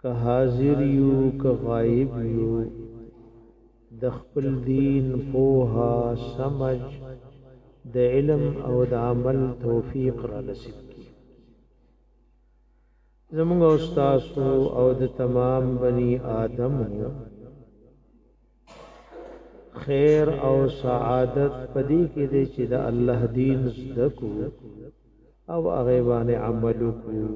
که حاضر یو که غایب یو د خپل دین پوهه، سمج، د علم او د عمل توفیق را نصیب کړي. زموږ او ستاسو او د تمام بني آدمو خیر او سعادت پدې کې دی چې د الله دین زده کو او هغه باندې عمل وکړو.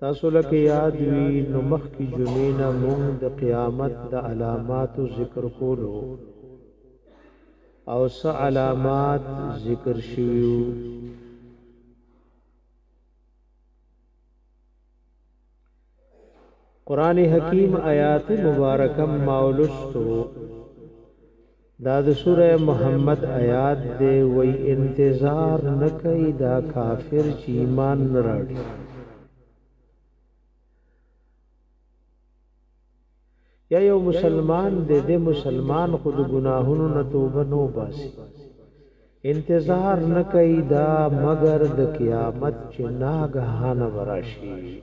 تاسو لکه یاد وی نو مخ کی جنینا مونږ د قیامت د علاماتو ذکر کولو او س علامات ذکر شویو قران حکیم آیات مبارکه مولستو دا د سوره محمد آیات دی وی انتظار نکای دا کافر چې ایمان نه راړي یا یو مسلمان دی دی مسلمان خو د ګناهونو نه توبه نو باسي انتظار نه کوي دا مگر د قیامت چې ناګهانه براشي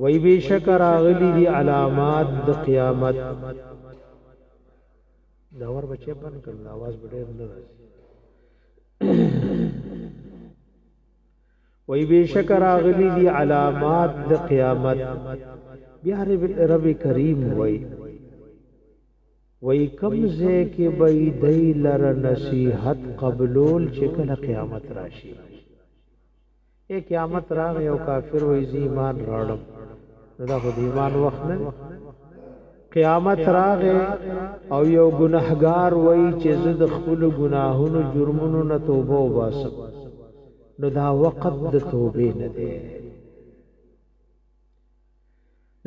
وای بشک راغلی دی علامات د قیامت دا ور بچې پن کړل आवाज ډېر نه راځي وای بیشک راغلی دی علامات د قیامت بیا رب کریم وای وای کم زه کې به دی لر نصیحت قبلول چې کله قیامت راشي اے قیامت راغ یو کافر وای زیمان راړم دا خو دیمان وخت نه قیامت راغ او یو ګناهګار وای چې زه د خپل ګناهونو جرمونو نه توبه وباسم نو دا وقت د توبې نه دی.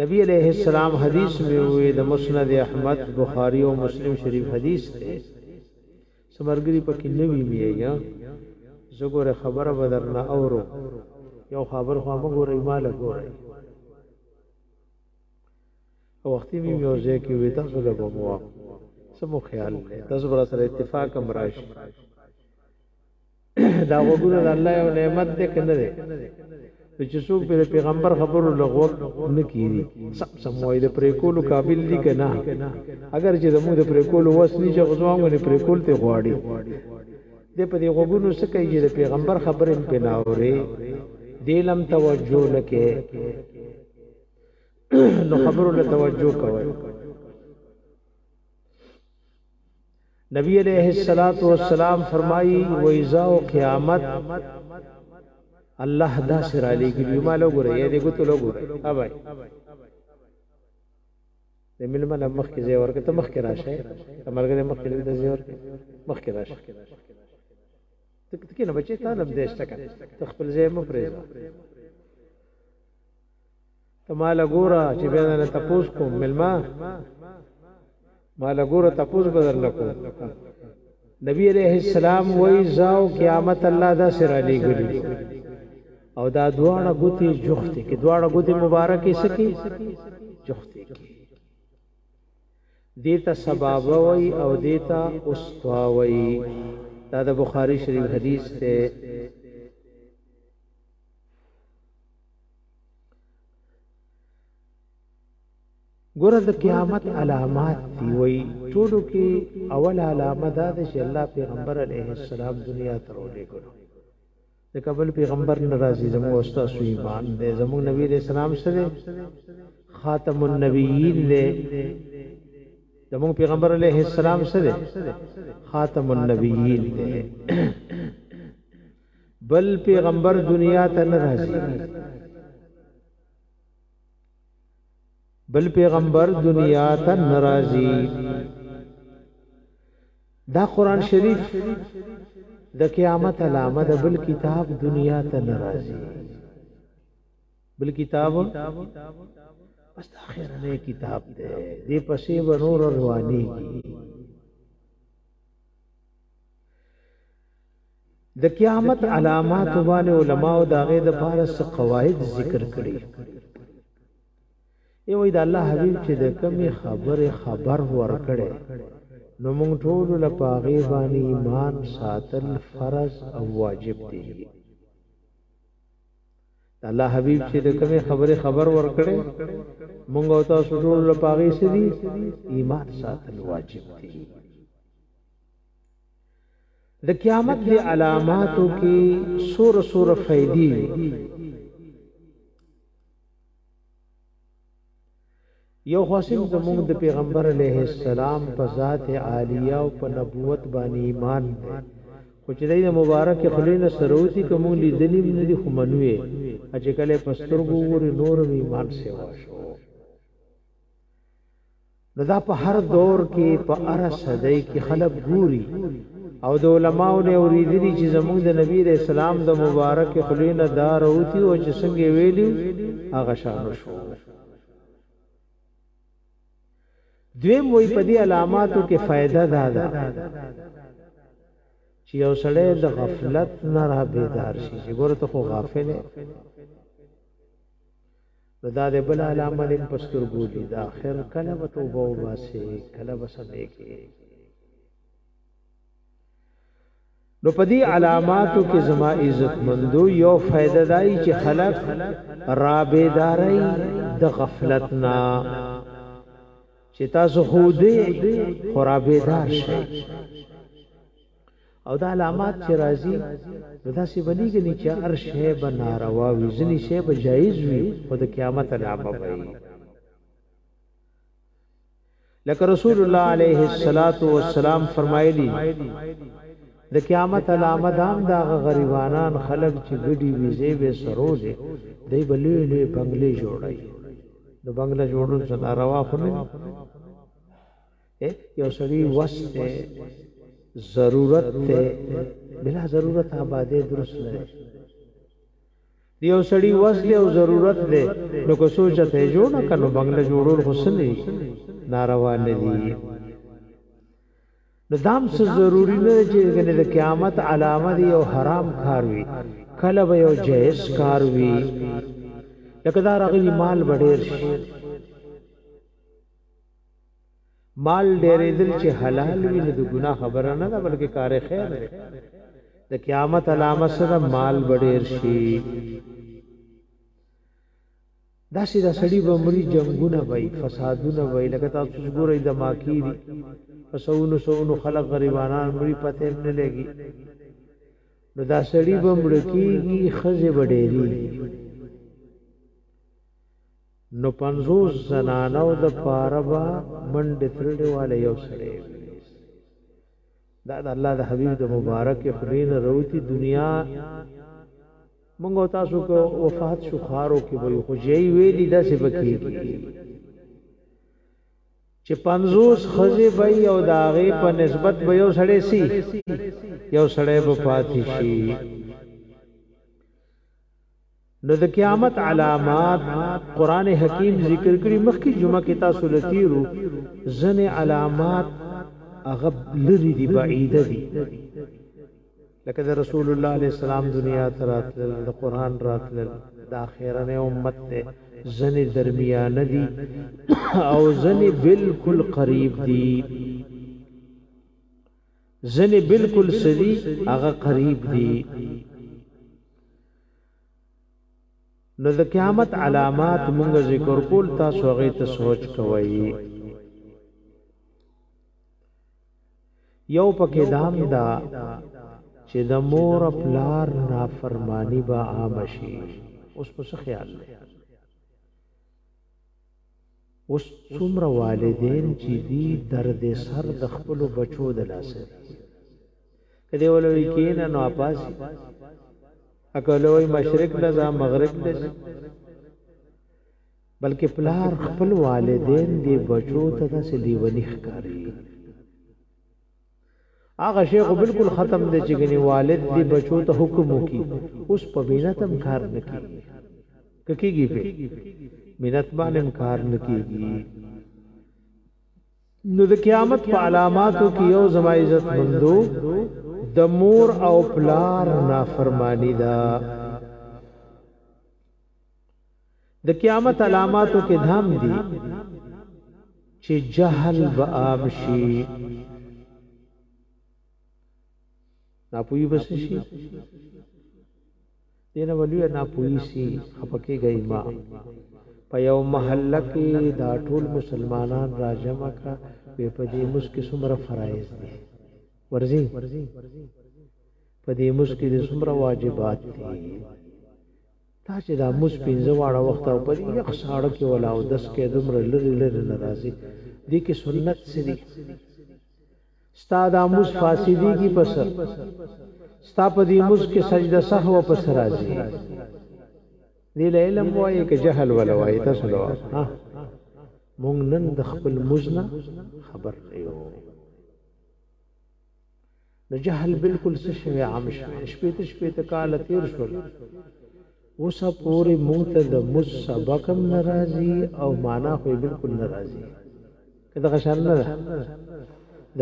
نبی علیه السلام حدیث می وی د مسند احمد، بخاری او مسلم شریف حدیث دی. سمرګری پکې نه وی میګا زه ګوره خبره بدرنه اورو یو خبر خو ما ګوره مال ګوره وختي می میوزه کې وی تاسو له بموا سمو خیال تاسو برا سره اتفاق امراش دا غوګونه د الله یو نعمت دی کنه دی نو چې څوک په پیغمبر خبرو لغوک نه کیدي سم سم وای د پریکولو قابل دي کنه اگر چې زموږ د پریکولو وس نه چې غزوان غو نه پریکول ته غواړي د په دې غوګونو سکه چې د پیغمبر خبرې په ناوري دیلم توجه نه کې نو خبرو له توجه کوي نبی علیه الصلاۃ والسلام فرمایي وایزا او قیامت الله دا سر علی ګری ما له ګره یې دې ګوتو له ګره اوبای د ملمن مخ کې زیور کې ته مخ کې راشه مرګره مخ کې د زیور کې مخ کې راشه تک تک نه بچي طالب دې شته ته خپل ځای مو پرېږه ته ماله ګوره چې بیا درنه تپوس کوم ملما ماله ګوره تپوس به درنه کوم نبی علیہ السلام وای زاو قیامت الله دا سره لګلی او دا دواړه ګوتی جوخته کې دواړه ګوتی مبارکې سکی جوخته کې دیتا سبب وای او دیتا اسوا وای دا د بخاری شریف حدیث ته ګوره د قیامت علامات دی وی ټولو کې اول علامه دا ده چې الله پیغمبر علیه السلام دنیا ته ولېږلو د قبل پیغمبر ناراضي زموږ استاد سو ایمان دی زموږ نبی علیہ السلام سره خاتم النبیین دی زموږ پیغمبر علیه السلام سره خاتم النبیین دی بل پیغمبر دنیا ته نه راځي بل پیغمبر دنیا ته نه راځي دا قران شریف د قیامت علامه ده بل کتاب دنیا ته نه راځي بل کتاب بس دا خیرنه کتاب ده دې پسې و نور رواني د قیامت علامات باندې علما او داغه د پاره څه قواعد ذکر کړي یو د الله حبیب چې د کمی خبره خبر ورکړي نو موږ ټول له پاغي باندې ایمان ساتل فرض او واجب دي الله حبیب چې د کمی خبره خبر ورکړي موږ او تاسو ټول له پاغي سړي ایمان ساتل واجب دي د قیامت د علاماتو کې سور سور فائدې یو خاصم زموږ د پیغمبر علیه السلام په ذات عالیه او په نبوت باندې ایمان دی خو چې د مبارک خلینو سروتی کوم لیدلیم نه دي خو منوي چې کله پسترګو ور نور ایمان سیوا شو نو دا په هر دور کې په هره صدۍ کې خلک ګوري او د علماو نه اوریدلی چې زمونږ د نبی علیہ السلام د مبارک خلی نه دا روتی او چې څنګه ویلی هغه شانو شو دویم وی په دې علاماتو کې فائدہ دا ده چې یو سړی د غفلت نه را بیدار شي چې ګوره ته خو غافل نو دا دی بل علامه دی په سترګو لید اخر کله به توبه وباسې کله به سمیږې نو په دې علاماتو کې زما عزت مندو یو فائدہ دای چې خلک رابیداري د غفلت نه چې تاسو خو دې خرابیدار شئ او دا علامات چه راځی نو داسی به نه ګنی چه هر شی به ناروا وی ځنی شی به جایز وی خو د قیامت علامه به یی لکه رسول الله علیه الصلاة والسلام فرمایلی د قیامت علامه دام دا غریبانان خلق چې ګډي ویزه به سرولې دی بلې لوی بنگلې جوړای نو بنگله جوړول څه ناروا خو نه یو سړی وس دی ضرورت دی بلا ضرورت آبادې درست نه دی دی یو سړی وس دی او ضرورت دی نو که سوچ ته جوړ نه کنو بنگله جوړول خو سلی ناروا نه دی نو دام څه ضروری نه چې غنه د قیامت علامه دی او حرام کار وی کله به یو جائز کار وی لکه دا رغلی مال بډیر شي مال ډیریدل چې حلال وي نو د ګناه خبره نه ده بلکې کار خیر دی د قیامت علامه سره مال بډیر شي دا سي دا سړی به مري جنگونه وای فسادونه وای لکه تاسو ګورئ د ماکی دي پسونو سونو خلک غریبانان مري پته هم نه لګي نو دا سړی به مړکیږي خزه وډېری نو پنځوس زنانو د پاره به منډې ترړې واله یو سړی ویست دا د الله د حبیب د مبارکې خولې نه روتي دنیا مونږ او تاسو که وفات شو خارو کې به یو خو جای ویلي داسې به کېږي چې 50 خزه به یو داغه په نسبت به یو سړی سي یو سړی به پاتې شي نو د قیامت علامات قران حکیم ذکر کړي مخکې جمعه کې تاسو لتیرو ځنې علامات هغه لری دي بعیده دي لکه د رسول الله علیه السلام دنیا ته راتلل د قران راتلل د اخیرنه امت ته ځنې درمیانه دي او ځنې بالکل قریب دي ځنې بالکل سری هغه قریب دي نو د قیامت علامات مونږ ذکر کول تاسو هغه ته سوچ کوي یو پکې دام دا چې د مور پلار نافرمانی به عام شي اوس په خیال دی اوس څومره والدین چی دی درد سر د خپلو بچو د لاسه وی که دی وله وی کینه نو اپاسی اکه وله وی مشرق له ځه مغرب له ځی بلکه پلار خپل والدین دی بچو ته داسی لیونی ښکاری. هغه شی خو بلکل ختم دی چی ګنی والد دی بچو ته حکم وکی اوس په مینت هم کار نه کیږی که کیږی په مینت باندی هم کار نه کیږی نو د قیامت په علاماتو کې یو زما عزت مندو د مور او پلار نافرمانی ده د قیامت علاماتو کې دهم دي چې جهل به عام شي ناپوهي بس شي دینه ولیو ناپوهي سي خپکه گئی ما په یو محله کې دا ټول مسلمانان راجمع کا وې په دې مس کې څومره فرایض دي ورزي په دې مس کې د څومره واجبات دي دا چې دا موز پنځه واړه وخته او په دې یخ ساړه کې ولا اودس کوې دومره لرې لرې نه راځې دې کې سنت څه دي ستا دا موز فاسدیږي په څه ستا په دې موز کې سجده سهوه په څه راځي دې له علم وایې که جهل ولا وایې تاسو له ها مونږ نن د خپل موز نه خبر نه یو نو جهل بالکل څه شوی عام شوی شپېته شپېته کال تیر شول اوسه پورې مونږ ته د مز سبق هم ناراضي او معنا خو بالکل ناراضي کله غشان نه ده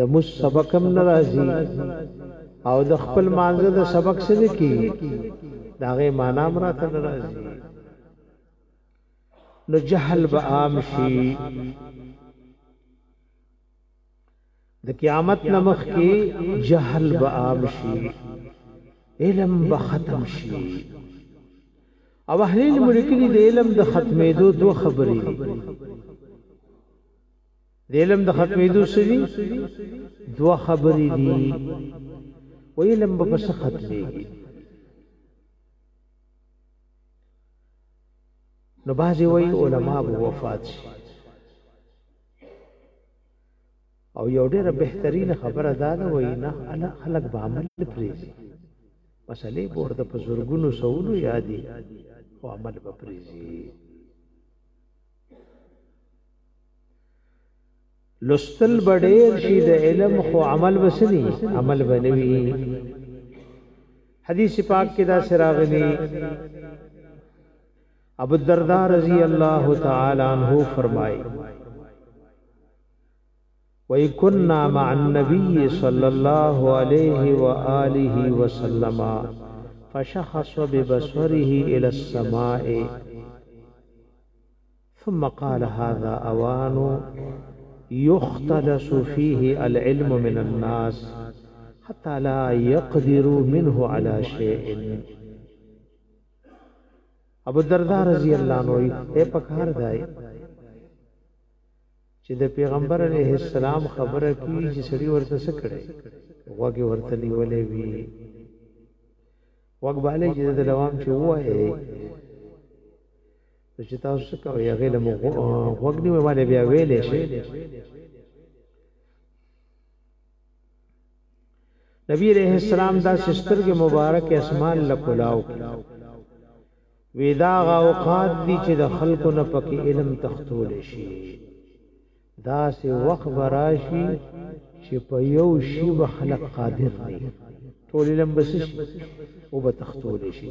د مز سبق هم ناراضي او د خپل مانزه د سبق سره کی داغه معنا مراته ناراضي نو جهل به عام شي د قیامت نه مخکې جهل به عام شي علم به ختم شي او اهل علم لیکلي د علم د ختمېدو دوه خبرې دي د علم د ختمېدو سری دوه خبرې دي و علم به پس ختمېږي نو بعضی وی علما به وفات شي او یو ډیره بهترینه خبره دا ده وای نه خلک به عمل پریزي مسلې بور د بزرګونو سولو یادي خو عمل به پریزي لستل بډیر شي د علم خو عمل وسني عمل بنوي حدیث پاک کې دا سراغلی ابو الدرداء رضی الله تعالی عنہ فرمایي وإن كنا مع النبي صلى الله عليه وآله وسلم فشخص ببصره إلى السماء ثم قال هذا أوان يختلس فيه العلم من الناس حتى لا يقدروا منه على شيء ابو الدرداء رضی الله عنه ته پکار دی چې د پیغمبر علیه السلام خبره کی چې سړی ورته څه کړي وګي ورته نیولې وی وګبالې چې د لوام چې وایي چې تاسو څه کوي هغه له وګنی وایي بیا ویلې شي نبی عليه السلام داسې سترګې مبارکې اسمان له کلاو کړې وی دا هغه اوقات دي چې د خلکو نه پکې علم تختول شي داسې وخت به راشي چې په یو شي به خلک قادر نه ټول علم به څه شي او به تختول شي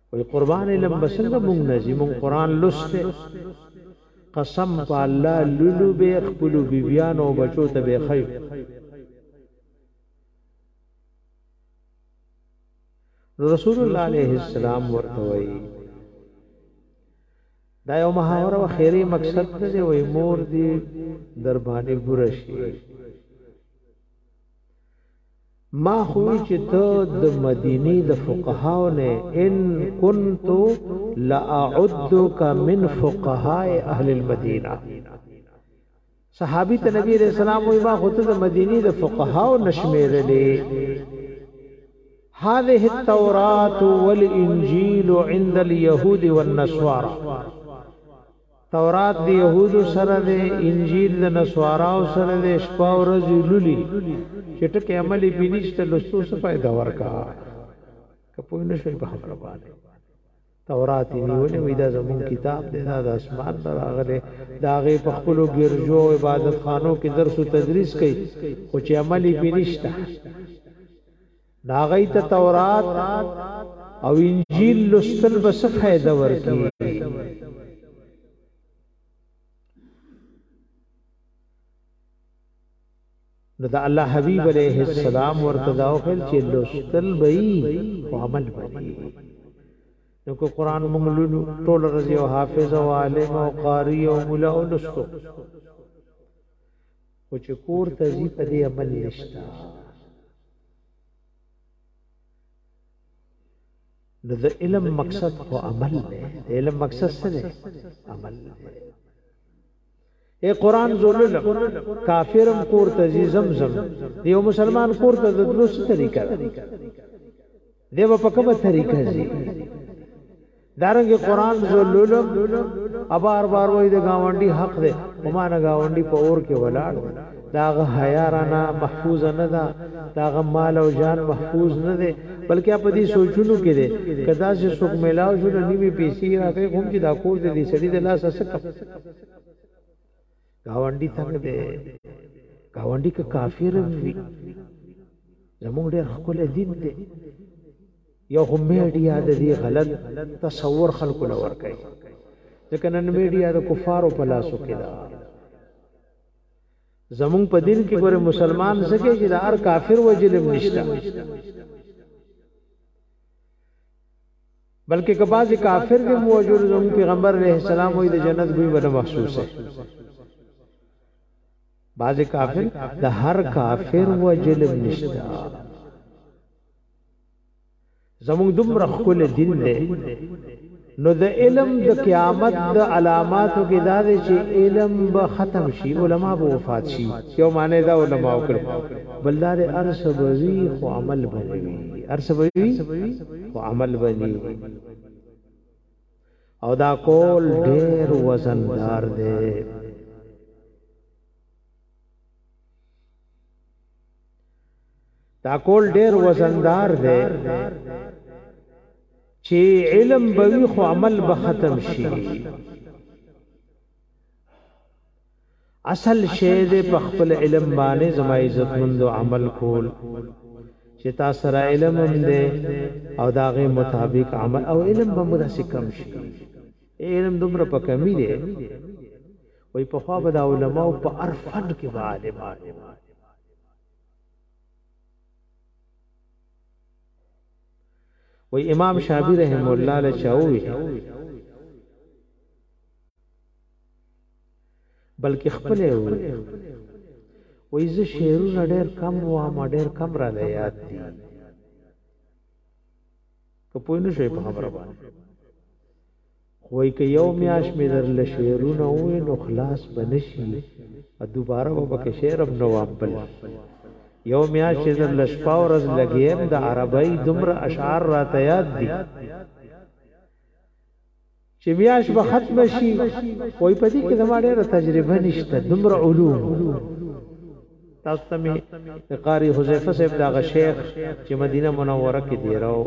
وای قربان علم بسنګ مونږ نزی مونږ قران لسته قسم په الله لولو به خپل بیبیان او بچو ته به خیو رسول الله علیه السلام ورته وای دا یو محاوره او خیری مقصد دی وای مور دی در باندې ګورشي ما خو وی چی ته د مدینی د فقهاو نه یی ان کنت لاعدک من فقهاء اهل المدینه صحابی ته نبی علیہ السلام وی ما خو ته د مدینی د فقهاو نشمیرلی هذه التوراة والانجیل عند اليهود والنصارى تورات د یهودو سره دی، انجیل د نسواراو سره دی، شپه او ورځ یې لولي، چې ټکی عمل یې پرې نشته، لوستو څه فایده ورکا؟ که پوه نه شوئ په خبره باندې، تورات یې نیولی وایي، دا زموږ کتاب دی، دا د اسمان نه راغلی، د هغې په خپلو ګرجو او عبادت خانو کې درس و تدریس کوي، خو چې عمل یې پرې نشته. ناغی ته تورات او انجیل لستل بس فائدہ ورکی نو دا الله حبیب علیہ السلام ورته دا وخل چې لستل بئی او عمل بئی نو کو قران مونږ لولو ټول رضی او حافظ او عالم او قاری او مولا او لستو خو چې کور ته زی په دې عمل نشتا نو د علم مقصد خو عمل دی د علم مقصد څه دی عمل دی اے قران زولل کافرم کور ته زمزم یو مسلمان کور ته د دروس طریقه ده دی به په کومه طریقه ځي دارنګ قران زلولم ابار بار وای د گاونډي حق دی ومانه گاونډي په اور کې ولاړ داغه حیارانا محفوظ نه ده داغه مال او جان محفوظ نه ده بلکې په دې سوچونو کې ده کدا چې څوک ملاو شو نیمه پیسې راکې کوم چې دا کور دې سړي د لاس سکه گاونډي ته نه دی گاونډي که کافر وي زمونږ ډېر خپل دین دی یو هم میډیا د دې غلط تصور خلکو لور کوي ځکه نن میډیا د کفارو په لاسو کې ده زمون په دین کې ګوره مسلمان زکه چې د هر کافر وجلم نشته بلکې که بعضې کافر دې هم وژلو زموږ پیغمبر علیه السلام وایي د جنت بوی به نه محسوسه بعضې کافر د هر کافر وژل هم نشته زموږ دومره ښکلی دین دی نو د علم د قیامت د علاماتو کې دا دی چې علم به ختم شي علما به وفات شي یو معنی دا علما وکړي بلدار ارسبوي خو عمل بنوي ارسبوي خو عمل بلی او دا کول ډیر وزندار دی دا کول ډیر وزندار دی چې علم بوي خو عمل به ختم شي اصل شی دی په خپل علم باندې زما عزت مند عمل کول چې تا سره علم هم دی او داغه مطابق عمل او علم به موږ سره کم شي علم دومره په کمی دی وای په خوا به د علماو په عرفن کې به عالمان وای امام شافعی رحم الله له چاوي بلکې خپله یې وویل، وایي زه شعرونه ډېر کم وایم او ډېر کم راله یاد دي. که پوه نه شوئ په خبره باندې. خو وایي که یو میاشت مې درله شعرونه وویل نو خلاص به نه شي او دوباره به پکې شعر هم نه وایم بل یو میاشت چې درله شپه او ورځ لګېم د عربۍ دومره اشعار راته یاد دي چې مياشت به ختمه شي وای په دې کې زما ډېره تجربه نشته دومره علوم تاسو ته مې د قاري حذیفه صاحب دا غ شیخ چې مدینه منوره کې دیره و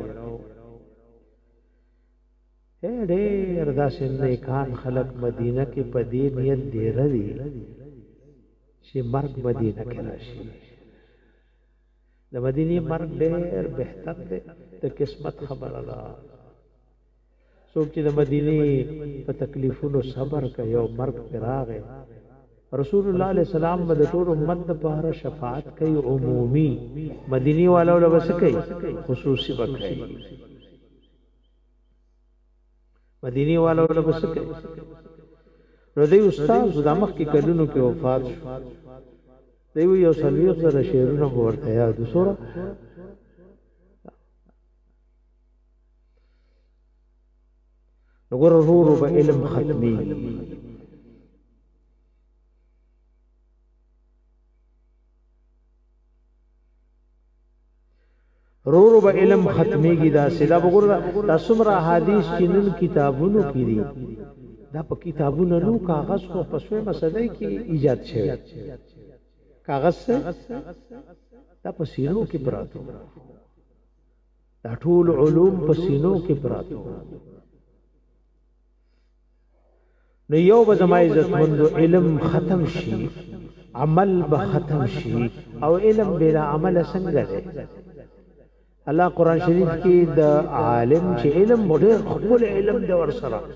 ډېر داسې نیکان خلک مدینه کې په دې نیت دیره دي چې مرګ مدینه کې راشي د مدینه مرګ ډېر بهتر دی د قسمت خبره ده څوک چې د مدینې په تکلیفونو صبر کوي او مرګ پرې راغی، رسول الله علیه السلام به د ټول امت لپاره شفاعت کوي، عمومي، مدینې والو له به څه کوي؟ خصوصي به کوي. مدینې والو له به څه کوي؟ نو دی استاد د مخکې کلونو کې وفات شو. دی یو څلوېښت زره شعرونه به ورته یاد وو. څومره؟ نګور رورو به علم ختمي رورو به علم ختميږي دا سلا وګور دا سمرا حدیث چې نن کتابونو کې دي دا په کتابونو نو کاغذ خو په سوې مسلې کې ایجاد شوی کاغذ دا په سیرو کې پراته دا ټول علوم په سینو کې پراتو نو یو به زما عزت مند علم ختم شي عمل به ختم شي او علم بلا عمل څنګه دی الله قران شریف کې د عالم چې علم ډېر خپل علم د ور سره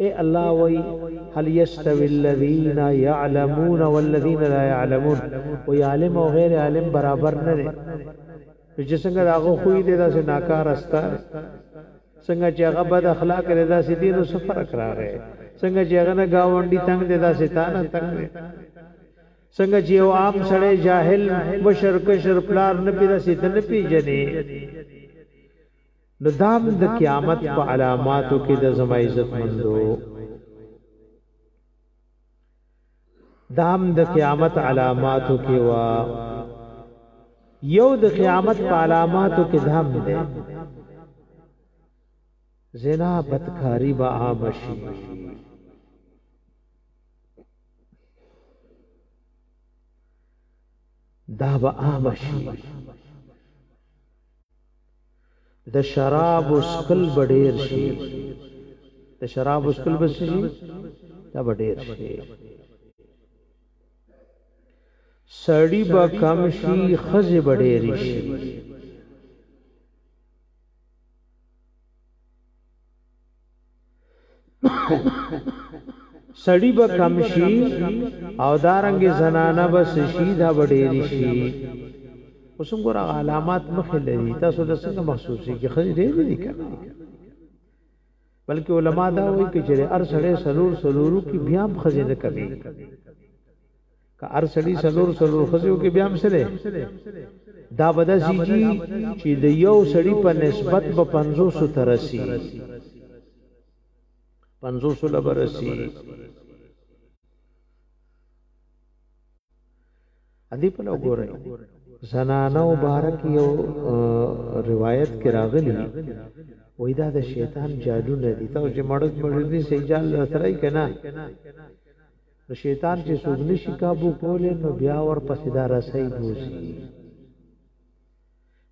اې الله وایي، هل یستوی الذین یعلمون والذین لا یعلمون، وایي عالم او غیر عالم برابر نه دی، نو چې څنګه د هغه خوی دی داسې ناکاره ستا دی، څنګه چې هغه بد اخلاقه دی داسې دی نو څه فرق راغی، څنګه چې هغه نه ګاونډي تنګ دی داسې تا نه تنګ دی، څنګه چې یو عام سړی جاهل مشر کشر پلار نه پي داسې ته نه پېژني. نو دا هم د قیامت په علاماتو کې د زما عزت مندو دا هم د قیامت علاماتو کې وا یو د قیامت په علاماتو کې دام ده زنا بدکاری به عام شي دا به عام شي د شرابو څښل به ډېر شي. د شرابو څښل به څه شي؟ دا به ډېر شي. سړي به کم شي، ښځې به ډېرې شي. سړی به کم شي او دارنګ زنانه به شي دا به ډېر شي اوس ګور علامات مخې لري تاسو د څنګه محسوسي کې خځې ډېر دي کنه بلکې علما دا وایي چې ار سړی سلور سلورو کې بیا هم خځې نه کمي که هر سړی سلور سلور خزي وکي بیا هم سره دا بداسي جی چې د یو سړی په نسبت به 500 ترسي 500 لبرسي ادي په لګورې زنانه مبارک یو روایت کې راغلی وای دا د شیطان جادو نه دي تاسو چې مړد مړد دي سي جال سره کنا نو شیطان چی څوک نشی کابو کولی نو بیا ورپسی دا رسۍ بوځی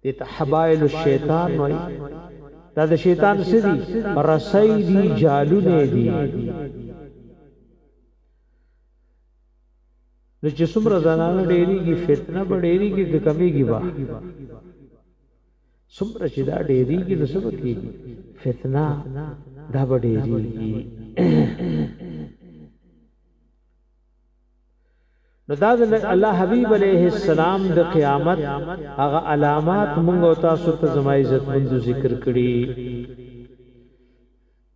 دی ته حبایل الشیطان وایی دا د شیطان څه دی رسۍ دی جالونه دی نو چې څومره زنانه ډېریږي فتنه به ډېریږي که کمیږي به څومره چې دا ډیریږي نو څه به کیږي فتنه دا به ډیریږي نو دا الله حبیب علیه السلام د قیامت هغه علامات موږ او تاسو ته زما عزت مند ذکر کړي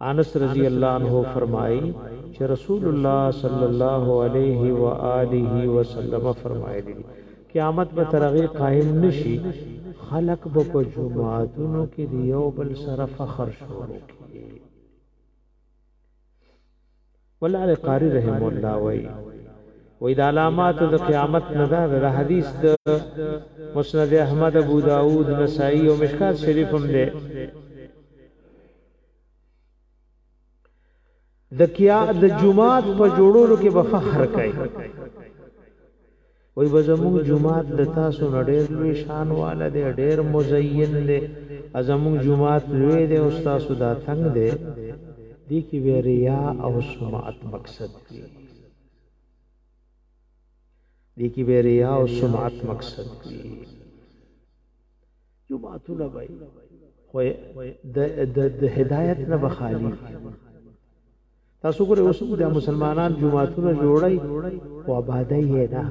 انس رضی الله عنه فرمائی چه رسول الله صلی الله علیه و آله وسلم فرمایلی دی قیامت به تر هغه قائم نشی خلق به په جماعتونو کې د یو بل سره فخر شروع کی ولعل قاری رحمه الله وایی وای د علامات د قیامت نه دا د حدیث د مسند احمد ابو داود نسائی او مشکات شریف هم ده د کیا د جمعات په جوړولو کې به فخر کوي وای به زموږ جومات د تاسو نه ډیر لوی شان واله دی ډیر مزین دی ازموږ جومات لوی دی او ستاسو دا تنګ دی دی کی به ریا او سمعت مقصد وی دی کی به ریا او سمعت مقصد وی جوماتونه به خو د د هدایت نه بخالی تاسو ګورئ اوس د مسلمانان جماعتونه جوړي او آبادی یې نه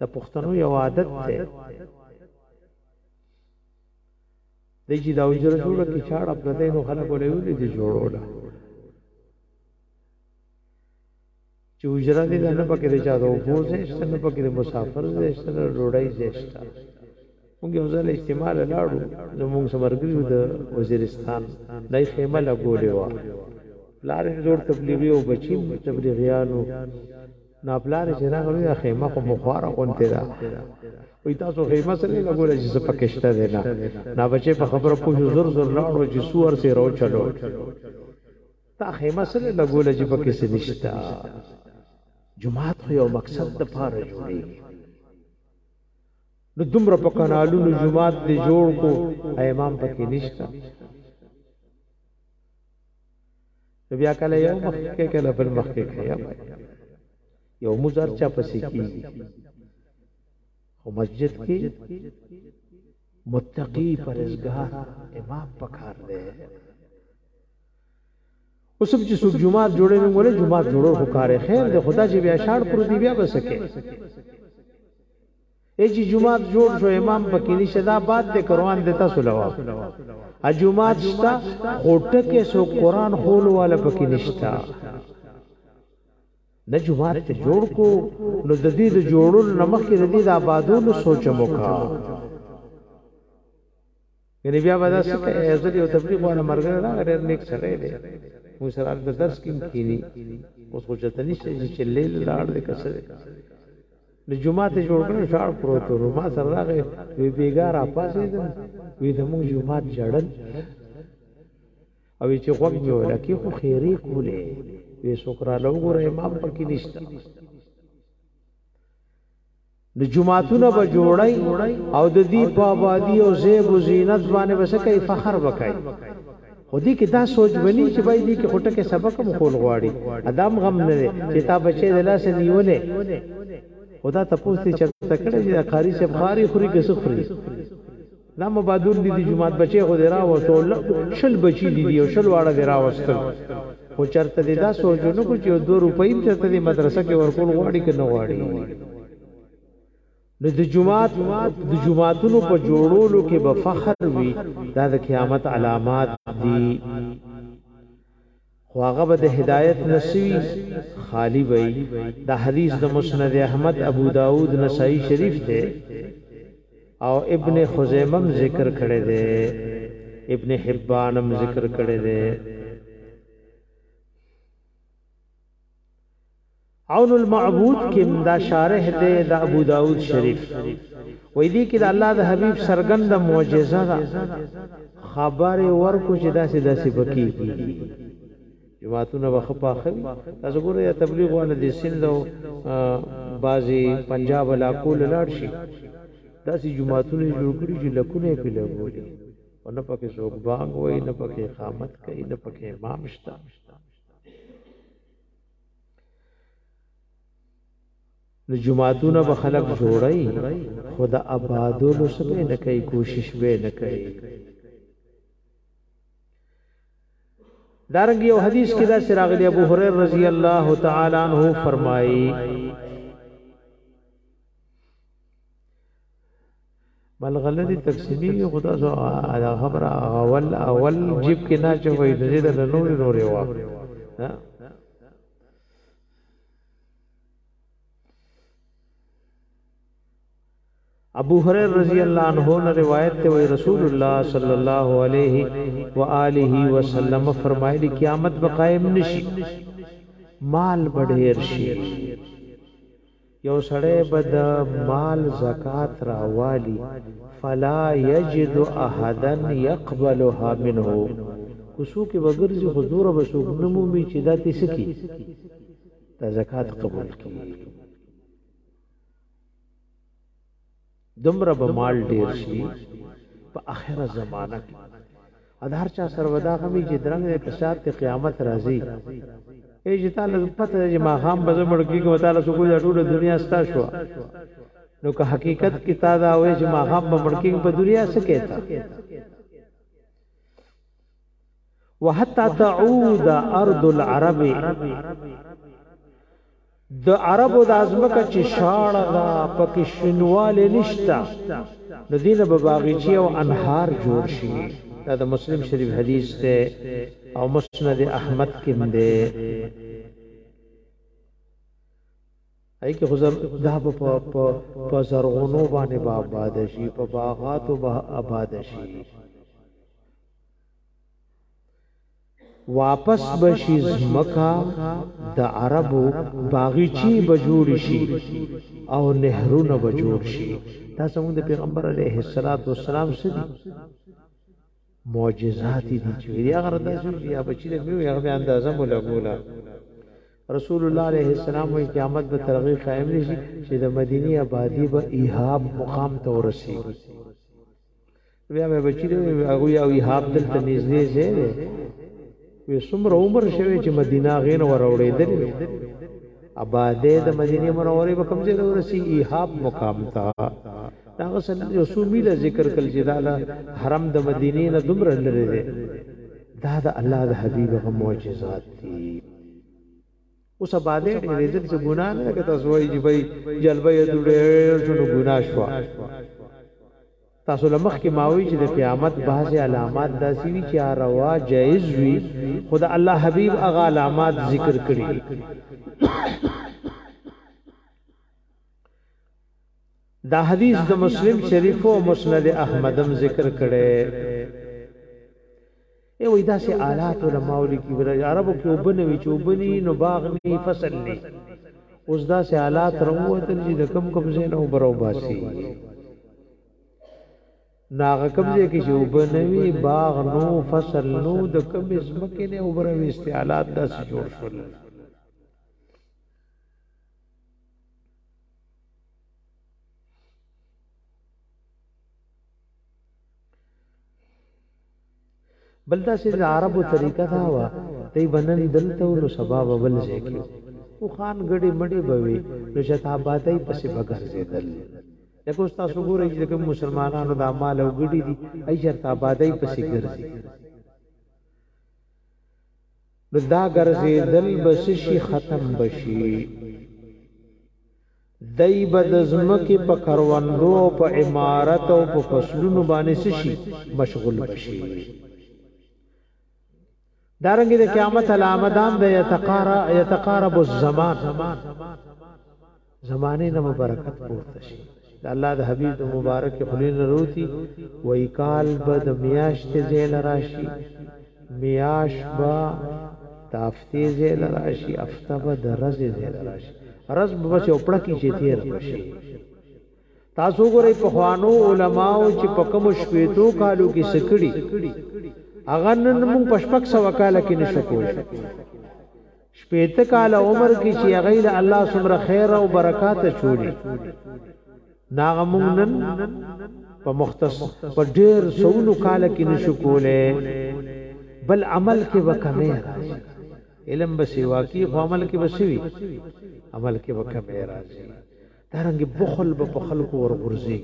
د پښتنو یو عادت دی د چې دا وجره جوړه کې چاړه پردې نو خلک ولې ولې دي جوړوله چې حجره دې ده نه پکې د چا د اوبو ځای شته نه پکې د مسافر ځای شته نه د ډوډۍ ځای شته مونږ یو ځل اجتماع له لاړو زمونږ څه ملګري وو د وزیرستان نه یې خیمه لګولې وه پلار یې زوړ تبلیغي او بچي هم د تبلیغیانو وو نا پلار یې چې راغی وایي دا خیمه خو مو خواره غونتې ده وایي تاسو خیمه څنګه لګوله چې څه پکې شته دې نه نا بچی په خبره پوه شو زر زر لاړو چې څو هر څه یې راوچلول دا خیمه څله لګوله چی پکی څه نشته جومات خو یو مقصد د پاره جوړیږی نو دومره په کنالونو جومات دی جوړ کو امام پکی نشته بیا کله یو مخ کې کله بل مخ کې کړی یو مزار چا پسې کی خو مسجد کې متقی پرزګار امام پکار دی اوس هم چی څوک جومات جوړی نو ګوره جومات جوړول خو کار خیر دی خو دا چی بیا شاړ پروت دی بیا به څه کوې ای چی جومات جوړ شو امام پکی نشته دا باد دی قرآن دی تاسو لوا ا جومات شته خو ټکی څوک قرآن خولو والا پکی نشته نه جومات ته جوړ کو نو د دې د جوړول نمخ کې د دې د آبادولو سوچ موکا یعنی بیا به دا څه کوي زه یو تبلیغ غواړم مرګره دا ډېر نیک سړی دی مو سره د درس کې کینی اوس خو چته نشته چې لیل لاړ دې کسه د جمعه ته جوړ کړو شاړ پروت نو ما سره راغی وی بیګار اپاسې دم وی د موږ جمعه جړل او چې خوګ مې ولکه خو خیری کوله وی سوکرا لوګره امام پکې نشته نو جماعتونه به جوړی او د دی په آبادی او زیب و زینت باندې به څه کوي فخر به کوي خو دې کې دا سوچ بنی چې بای دې کې خټکه سبق هم خول غواړي ادم غم نه دی چې تا بچی د لاس نیولې خدا ته پوښتې چې تکړه چې قاری صاحب خاري خوري که سخري دا مه بادور دي دي جومات بچي خو دي راوستو لږ شل بچي دي دي او شل واړه دي راوستل خو چرته دي دا سوچ ونه کړو چي يو دوه روپۍ هم چرته دي مدرسه کي ورکول غواړي که نه غواړي نو د جومات د جوماتونو په جوړولو کي به فخر وي دا د قيامت علامات دي خو هغه به د هدایت نه څه وي؟ خالي به وي. دا حدیث د مسند احمد، ابوداؤد، نسائی شریف دی او ابن خزیمه هم ذکر کړی دی، ابن حبان هم ذکر کړی دی. عون المعبود کې هم دا شارح دی د ابوداود شریف وایي دې کې د الله د حبیب څرګنده معجزه ده خبر یې ورکړو چې داسې داسې به کېږي جماعتونه به خپاخوي تاسو ګورئ یا تبلیغ والا د سند او بازي پنجاب علاقو لاړ شي داسې جماعتونه جوړ کړي چې لکونه په لګولي او نه پکې څوک بانګ وای نه پکې اقامت کوي نه پکې امام شته نو جماعتونه به خلک جوړي خو د آبادولو څه به نه کوي کوشش به نه کوي دارنګ یو حدیث کې دا سراغلی ابو هريره رضی الله تعالی عنہ فرمایي ملغلرې تقسیمیږي خو تاسو دا خبره اول اول جیب کې نه چوي د دې د نورې نورې وا ابو هريره رضی الله عنه نے روایت ته وی رسول الله صلی الله علیه و آله وسلم فرمایلی قیامت به قائم نشي مال بډیر شي یو سړی به د مال زکات راوالي فلا یجد احدا یقبلها منه کوڅو کې به ګرځي خو زوره به څوک نه مومي چې دا تې څه کړي دا زکات قبول کړي دومره به مال ډیر شي په اخره زمانہ کې ادهر چا سره ودا غمی چې درنګ نه پسات ته قیامت راځي ای چې تعالی پته چې ما خام بزمړ کې کوم تعالی سو کوی ټول دنیا ستا شو نو که حقیقت کې تا دا وې چې ما خام بمړ کې په دنیا څه کېتا وحتا تعود ارض العرب د عربو د ازمکه چې شاړه ده پکې شنواله نشتا نو دینه به باغچې او انهار جوړ شي دا د مسلم شریف حدیث ته او مسند احمد کې ده ای که خزر دا په په په زرغونو باندې با آباد شي په باغاتو به آباد شي واپس به شي ځمکه د عربو باغیچې به جوړې شي او نهرونه به جوړ شي دا زموږ د پیغمبر علیه الصلاۃ والسلام سدي معجزات دي چې یا غره د یا بچی له میو هغه اندازه مولا مولا رسول الله علیه السلام وی قیامت به ترغی قائم نشي چې د مدینه آبادی به ایهاب مقام ته ورسیږي بیا مې بچی دی هغه یا ویهاب دلته نږدې ځای دی وی څومره عمر شوی چې مدینه غین وروړېدلې آبادې د مدینه منورې په کوم ځای ته ورسی ایهاب مقام ته دا غسل یو څو میله ذکر کل چې دا حرم د مدینه نه دومره لري دی دا د الله د حبیب غو معجزات دي اوس ابادۍ ډېرېدل څه ګناه نه ده که تاسو وايي چې بۍ جلبۍ ادو ډېر شو نو ګناه شوه تاسو له مخکې ما وي چې د قیامت بعضې علامات داسې وي چې روا جائز وي خو د الله حبیب هغه علامات ذکر کړي دي. دا حدیث د مسلم شریف او مسند احمد هم ذکر کړی ای وای داسې آلات علماء لیکي ورج عربو کې اوبه نه وي چې اوبه ني نو باغ ني فصل ني اوس داسې آلات راووتل چې د کم کم ځای نه اوبه راوباسي نو هغه کم ځای کې چې اوبه نه وي باغ نو فصل نو د کم ځمکې نه اوبه راویستي آلات داسې جوړ شول بل دا چې د عربو طریقه دا و دی بنن دلته نو سبا به بل ځای کې او خان ګډې مډې به وي نو شتاباتۍ پسې به ګرځېدل لکه اوس تاسو ګورئ چې کوم مسلمانانو د مال او ګډې دي ای چېرته آبادۍ پسې ګرځي نو دا ګرځېدل به شي ختم بشي دی به د ځمکې په کروندو او په عمارت او په فصلونو باندې څه شي مشغول بشي دارنګه د قیامت علامه دام د یتقارا یتقارب الزمان زمانه نه برکت پورته شي د الله د حبیب د مبارک خلین روتی وای کال به د میاشت زیل راشي مياشت به د هفتې ځای له راشي، هفته به د رځې ځای له راشي، رځ به بس يو پړکي چې تېره به شي. تاسو وګورئ پخوانو علماوو چې په کومو شپېتو کالو کې څه کړي، هغه نن موږ په شپږ سوه کاله کې نه شو کولی. شپېته کاله عمر کي چي هغه له الله څومره خير او برکات اچولي نو هغه موږ نن په مختص په ډېر سونو کاله کي نشو کولای بل عمل کي به کمي راځي علم به سي واقعي خو عمل کي به سوي عمل کي به کمي راځي دارنګ بخل به په خلکو ورغورځي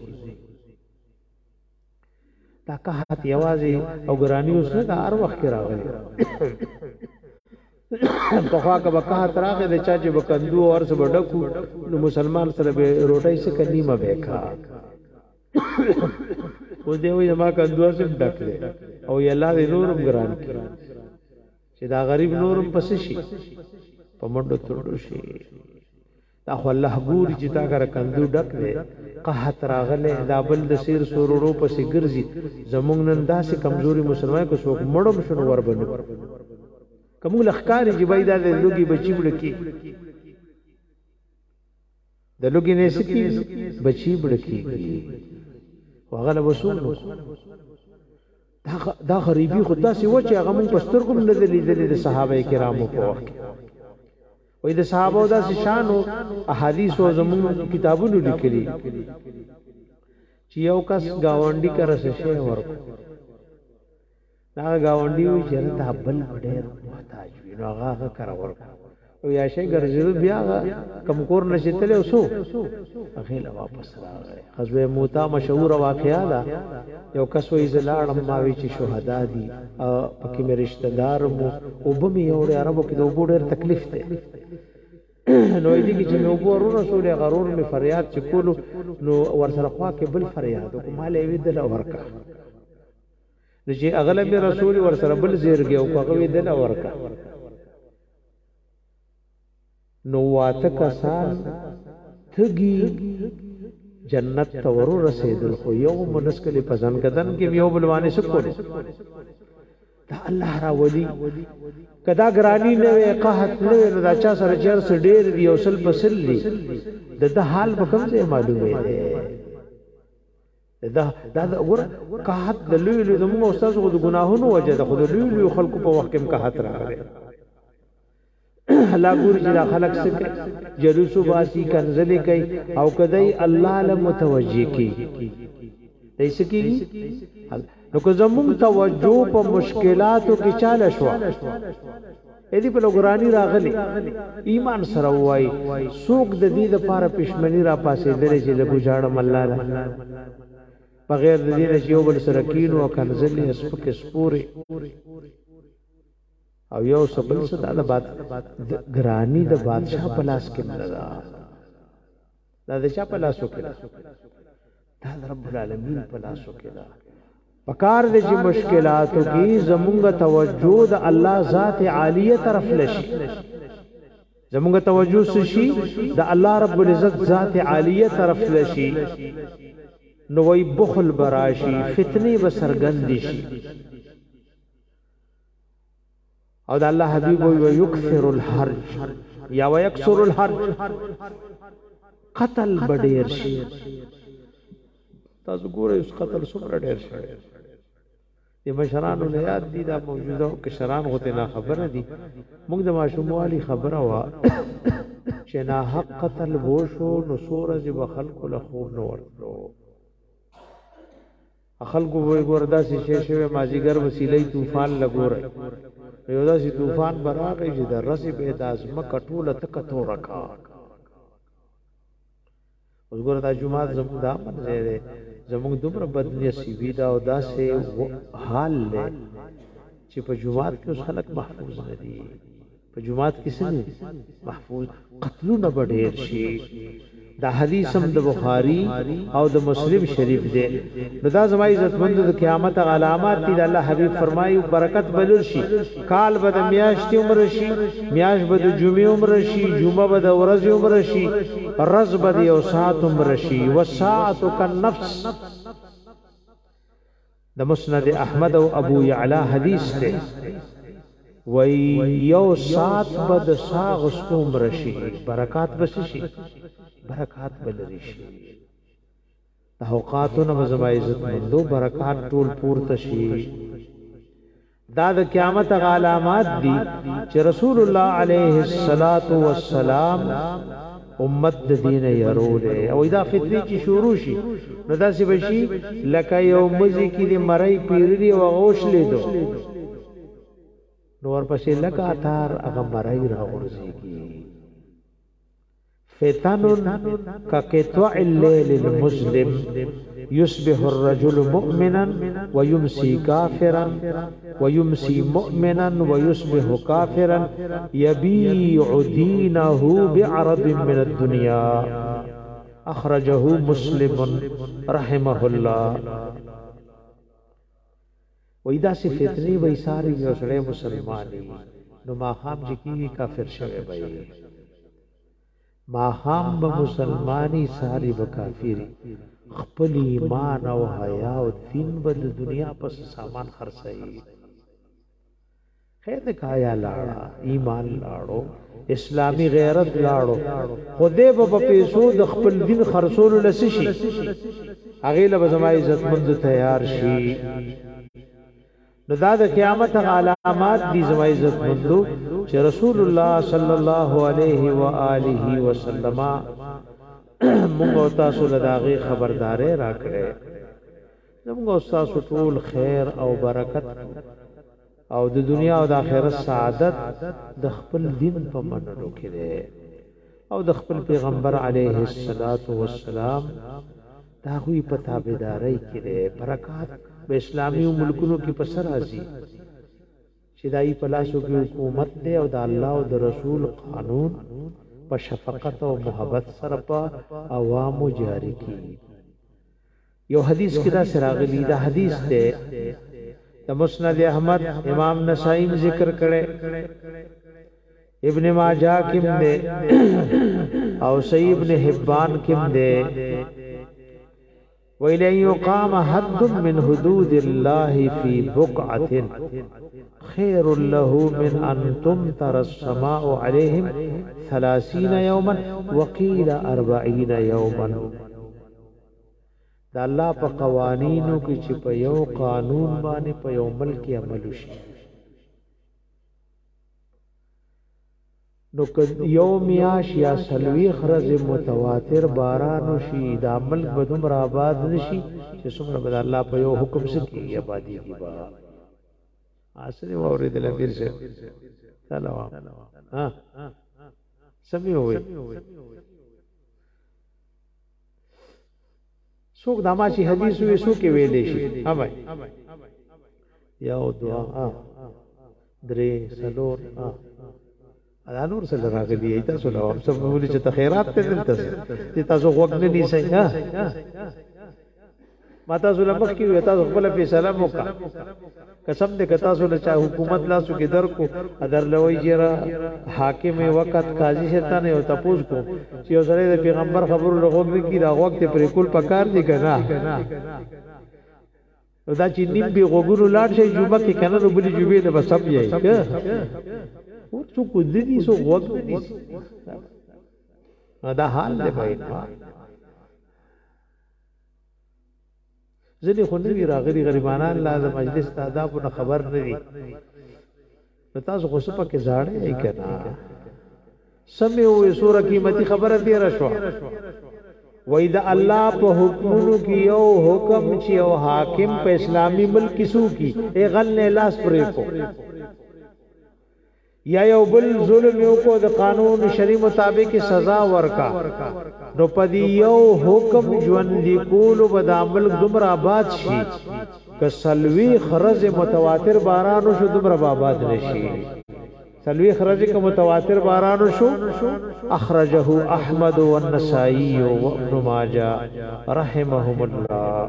دا قحط یوازې او ګرانی اوس نه دا هر وخت کې راغلی په خوا کې به قحط راغی د چا چې به کندو او ارس به ډکو نو مسلمان سره به روټۍ څه کلیمه به کا اوس دی وایي ما کندو ارس ډک دی او یلا دې نورم ګران کی چې دا غریب نورم پس شي په منډو ترډو شي دا خو الله ګوري چي تا کره کندو ډک دی قحط راغلی دا بل د سير سورړو پسي ګرځي زموږ نن داسي کمزوري مسلمان که څوک مړ هم شو نو ور به نه که موږ له ښکاري چي بايد د لوګي بچي مړ کي د لوګي نه سکي بچي مړ کيږي وغله وسوم نو دا غریبي خو داسې و چې هغه مونږ په سترګو نه لیدلې د صحابه کرامو په وخت وایي د صحابو داسې شان او احادیث او زموږ کتابونو لیکلي چې یو کس گاونډي کر څه شی ورکو دا گاونډي وی چې دا بل ډېر محتاج وي نو هغه کر ورکو او یا شي ګرځېدو بیا کم کور نشیتلې اوسو هغه لا واپس راغی غزوه موته مشهوره واقعه ده، یو کس وایي، زه لاړم ما وې چې شهدا دي او په کې مې رشته دار وو، اوبه مې یوړې، عربو کې د اوبو ډېر تکلیف دی، نو وایي لږې چې مې اوبه ور ورسولې هغه ورور مې فریاد چې کولو نو ورسره خوا کې بل فریاد وکړو، ما له یوې دله ورکړه، نو چې هغه له مې رسولې ورسره بل زېرګی وکړو هغه وې دله ورکړه. نو واته کسان تږي جنت ته ورورسېدل خو يو مونس کلي په ځنکدن کې هم يو بل باندې څه کولو دا الله راولي که دا ګراني نه وي قحط نه وي نو دا چا سره چې هر څه ډېر دي او سل په سل دي د ده حال به کوم ځای معلومې دی دا دا ګور قحط د لوی لوی زموږ استاد غو د ګناهونو وجه ده خو د لوی لوی خلکو په وخت کې هم قحط راغلی الله ګوري چې دا خلک څه کوي جلوس وباسي کنځلې کوي او کدی الله له متوجي کی دای سکی نو که زموږ توجه په مشکلاتو کې چاله شو اې دې په لګرانی راغلي ایمان سره وای سوق د دې د پاره پښمنی را پاسې درې چې لګو جاړم الله له بغیر د دې نه چې یو بل سره کینو کنځلې سپکه سپوري او یو څه بل څه دا د باد د ګرانی د بادشاه په لاس کې نه ده دا د چا په لاسو کې ده دا د رب العالمین په لاسو کې ده پکار دې چې مشکلاتو کې زمونږ توجه د الله ذات عالیه طرف لشي زمونږ توجه شي د الله رب العزت ذات عالیه طرف لشي نو وی بخل براشي فتنه بسرګند شي او د الله حبيب وي ويكثر الحرج يا ويكثر الحرج قتل بډير شي تاسو ګورئ اوس قتل څومره ډېر شي د مشرانو نه یاد دي دا موجوده کشران غوته نه خبره دي موږ د ماشوموالي خبره وا چې نه حق قتل وو شو نو سورج بخل کله خوب نور نو اه خلکو به وې ګوره داسې شی شوی مازیګر به سیلۍ طوفان له ګورئ نو یو داسې طوفان به راغی چې د رسې به یې دا ځمکه ټوله تکه توره کا اوس ګوره دا جماعت زموږ دا من ځای دی زموږ دومره بدنصیبي ده او داسې حال دی چې په جماعت کې اوس خلک محفوظ نه دي په جمعات کې سمي محفوظ قتلونه به ډیر شي دا حدیث هم د بخاری او د مسلم شریف دی نو دا زما عزتمند د قیامت علامات دي د الله حبیب فرمایو برکت بلل شي کال به د میاشت عمر شي میاش به د جمعې عمر شي جمعه به د ورځ عمر شي رز به د یو ساعت عمر شي وساعت کن نفس د مسند احمد او ابو يعلي حديث دی، وايي، يو ساعت به د سا غستو مره شي، برکات به څه شي؟ برکات به لرې شي. د اوقاتو نه به زما عزتمندو برکات ټول پورته شي. دا د قیامت هغه علامات دي چې رسول الله علیه الصلاۃ والسلام امت د دین يرول او دا فتنه چې شروع شي نو دا سی بشي لکه یو مزي کې د مړی پیرلی او غوش لیدو نو ورپسې لکه اتار هغه مړی راغورځيږي فتنن ككتوع الليل المزلم يصبح الرجل مؤمنا ويمسي كافرا ويمسي مؤمنا ويصبح كافرا يبيع دينه بعرض من الدنيا اخرجه مسلم رحمه الله وایی داسی فتنی به یی څاری یو سړی مسلمان یی نو ماښام چی کیږی کافر شوی به یی ماښام به مسلمان یی ساری به کافر یی خپل ایمان او حیا او دین به د دنیا پسی سامان خرڅه یی. خیر د کایا لاړه ایمان لاړو اسلامی غیرت لاړو خدای به په پیسو د خپل دین خرڅولو لس شي هغه له زما عزت مند تیار شي نو دا د قیامت علامات دي زما عزت مندو چې رسول الله صلی الله علیه و آله وسلم موږ تاسو له داغه خبردارې راکړې زموږ تاسو ټول خیر او برکت او د دنیا او د آخرت سعادت د خپل دین په منلو کې دی او د خپل پیغمبر علیه الصلاة والسلام دا غوی په تابعداري کې دی برکات به اسلامي ملکونو کې په سر راځي چې دای په لاسو کې حکومت دی او د الله او د رسول قانون په شفقت او محبت سره په عوامو جاری کیږي یو حدیث کې داسې راغلي دا حدیث دی د مسند احمد امام نسائی ذکر کړي ابن ماجه کم دے او سی ابن حبان کم دے ویلی یقام حد من حدود اللہ فی بقعت خیر له من ان تمتر السماء علیہم ثلاثین یوما وقیل اربعین یوما د الله په قوانینو کې چې په یو قانون باندې په یو ملک کې عمل وشي نو که یو میاش یا سلوي خرز متواتر باران وشي دا ملک به دومره آباد نشي چې څومره به الله په یو حکم سکی یا بادي کی با اصل ووري دل امیر شه سلام ها سمي وي څوک دا ما چې حدیث وې څوک ویلې شي ها بھائی یو دوا ا درې سلور ا دا نور څه راغلي ایت تاسو له هم سمولي چې ته خیرات ته دلته چې تاسو غوږ نه نیسئ ها ما تاسو له مخ کې وي تاسو خپل فیصله مو کا قسم دې که تاسو له چا حکومت لاسو کې درکو ادر لوي جرا حاکم وخت قاضي شتان یو تپوس کو چې یو سره د پیغمبر خبرو لغوګ نه کی دا وخت پر کول پکار دي کنه نو دا چې نیم به غوګونو لاړ شي جوبه کې کنه نو بلی جوبه له بسب یې او څو کو دې دي سو غوګ دي دا حال دی بای ځنې خو نوي راغلي غریبانان لا د مجلس د آدابو نه خبر نه دي نو تاسو خو څه پکې زاړه یې که نه سمې وې سوره قیمتي خبره تېره شوه وای د الله په حکمونو کې یو حکم چې او حاکم په اسلامي ملک کې سو کی ای غل نه لاس پرې کو یا یو بل ظلم یې وکړو د قانون شری مطابق یې سزا ورکا نو په دې یو حکم ژوندی کولو به دا ملک دومره آباد شي که څلوېښت ورځې متواتر باران وشو دومره به آباد نه شي څلوېښت ورځې که متواتر باران وشو اخرجه احمد والنسائی وابن ماجه رحمهم الله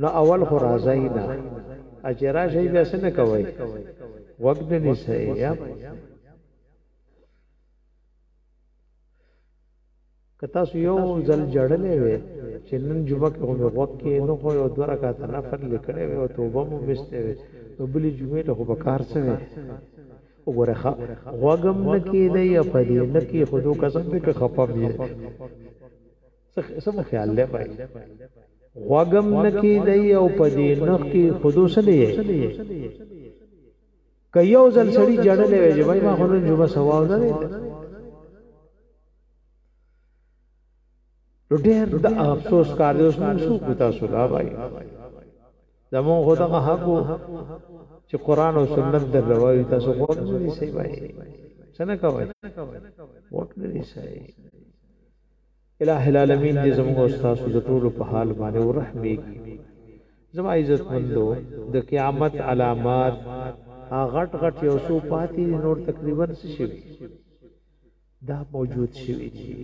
نو اول خو راځي نه اجرا شي بیا څه نه کوي وخت دې نشي یا کتا سو یو ځل جړلې وې چې نن جمعه کې هم وخت کې نو خو یو دوه رکعات نفل لیکلې وې او توبه مو مسته وې نو بلې جمعې ته خو به کار څه وې وګوره ښه غوګم نه کېدی یا پدې نه کې خودو قسم دې که خپم یې څه مو خیال دی بای غوګم نکی دی او په دې نخ کې خودو سره یې که یو ځل سړی جړلې وي چې بای ما خونن جمعه سواو نه دی نو ډېر د افسوس کار دی اوس موږ څوک تاسو لا بای زمون خو دغه حق چې قران او سنت در روایي تاسو خو نه سي بای څنګه کوي وټ نه سي اله العالمين دې زموږ او ستاسو د ټولو په حال باندې ورحميږي زما عزت مندو د قيامت علامات هغه غټ غټ يو څو پاتې دي نور تقريبا څه شوي دا موجود شوي دي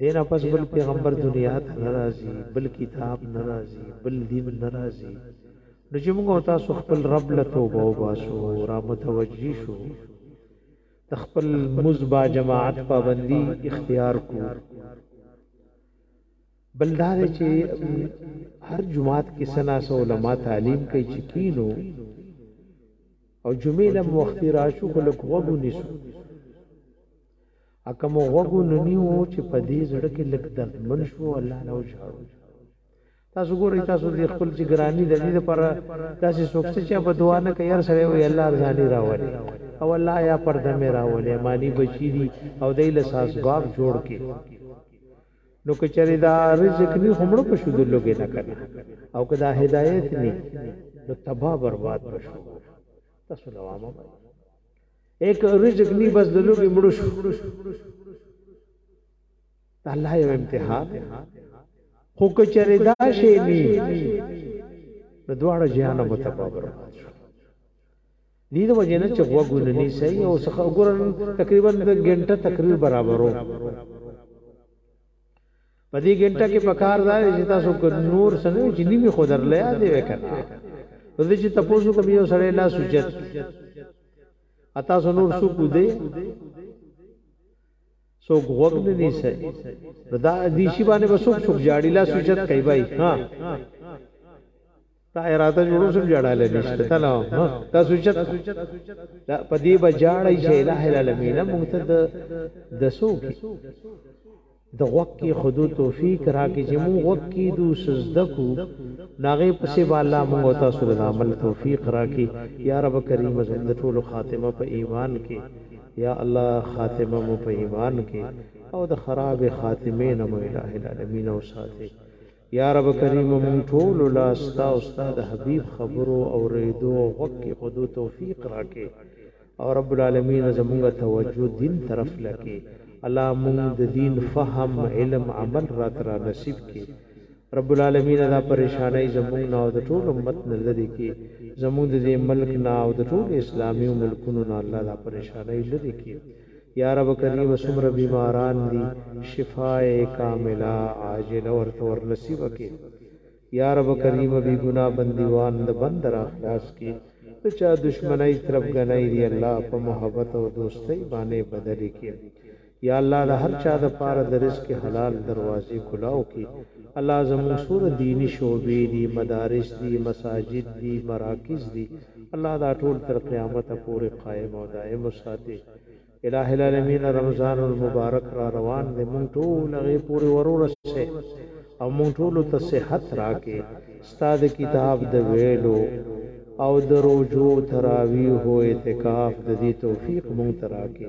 دین پس بل پیغمبر دنیا ته ناراضي بل کتاب ناراضي بل دین ناراضي نو چې موږ تاسو خپل رب له توبه وباسو را متوجي شو د خپل لمونځ با جماعت پابندي اختیار کو بل دا دی چې هر جماعت کې سنا سو علما تعلیم کوي چې کینو او جمعې لم وخت راشو خلک وګو نشو اکم وګو ننیو چې په دې زړه کې لګ درد من شو الله نو جاړو تاسو ګورئ تاسو دې خپل چې ګراني ده دې لپاره داسې څوک شته چې هغه دعا نه کوي هر سړی وایي الله ارزاني راولي او الله یا پرده مې راولي اماني بچي دي او دی له ساسباب جوړ کې نو که چېرې دا رزق نی خو مړ په شو د لوګې نه کنه او که دا هدایت نی نو تبا برباد بشو تاسو لوامه ایک رزق نی بس د لوګې مړ شو د الله یو امتحان خو کچره دا شی نه د دواړه جهان مو تباہ برباد شو دې د وجه نه چې غوګونه نه سي او څخه وګورن تقریبا د غنټه تقریر برابرو په دې غنټه کې پکار دا چې تاسو کو نور سره چې نیمه خدر لې دې وکړه نو دې چې تاسو کوم یو سره لا سوچت اتا سو نور سو کو دې څوک غوږ نه نیسی نو دا دی شی باندې به څوک څوک جاړی لاس اوچت کای بای ها تا اراده جوړو سم جړاله نشته تلا ها لاس اوچت دا پدی به جاړی چې الہ العالمین مونږ ته د دسو کی د غوږ کی خودو توفیق راکې چې مونږ غوږ کی دو سجده کو ناغه پسې با الله مونږ تاسو له عمل توفیق راکې یا رب کریم زموږ ټولو خاتمه په ایمان کې یا الله خاتمه مو په ایمان کې او د خرابې خاتمې نه مو الٰه العالمین وساتې یا رب کریم مونږ ټول لا ستا او ستا د حبیب خبرو او ریدو او غوږ کې خودو توفیق راکې او رب العالمین زمونږ توجه دین طرف لکې الله مونږ د دین فهم علم عمل رات را نصیب کې رب العالمینه دا پریشانۍ زمونږ نه او د ټول امت نه لری کې زمونږ د دې ملک نه او د ټولو اسلامیو ملکونو نه الله دا پریشانۍ لری کې یا رب کریم څومره بیماران دي شفای کامله عاجله ورته ور نصیب کې یا رب کریم بی ګناه بندیوان د بند را خلاص کې د چا دشمنۍ تربګنۍ دي الله په محبت او دوستۍ باندې بدلې کې یا الله د هر چا د پاره د رزق حلال دروازې کلاو کړي الله زموږ څونه دیني شعبې دي مدارس دي مساجد دي مراکز دي الله دا ټول تر قیامته پورې قایم او دایم وساتي الٰه العالمین رمضان المبارک را روان دی مونږ ټول هغه پورې ورورسه او مونږ ټول ته صحت راکې ستا د کتاب د ویلو او د روجو تراویح او اعتکاف د دې توفیق مونږ ته راکې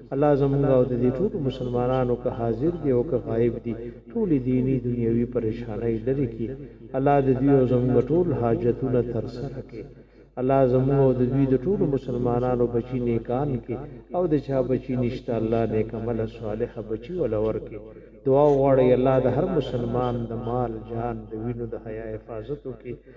الله زمونږ او د دې ټولو مسلمانانو که حاضر دي او که غائب دي ټولې دیني دنیوي پریشانۍ لرې کړي الله د دوی او زمونږ ټول حاجتونه تر سره کړي الله زمونږ او د دوی د ټولو مسلمانانو بچي نیکان کړي او د چا بچي نشته الله نیک عمله صالحه بچي وله ورکړي دعا وغواړئ الله د هر مسلمان د مال جان د وینو د حیا حفاظت وکړي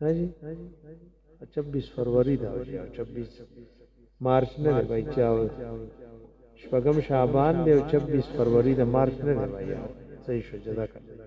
ها جی 26 فروری دا وجه 26 مارچ نه دی بای چا شپږم شعبان دی 26 فروری د مارچ نه دی بای صحیح شو جزاک الله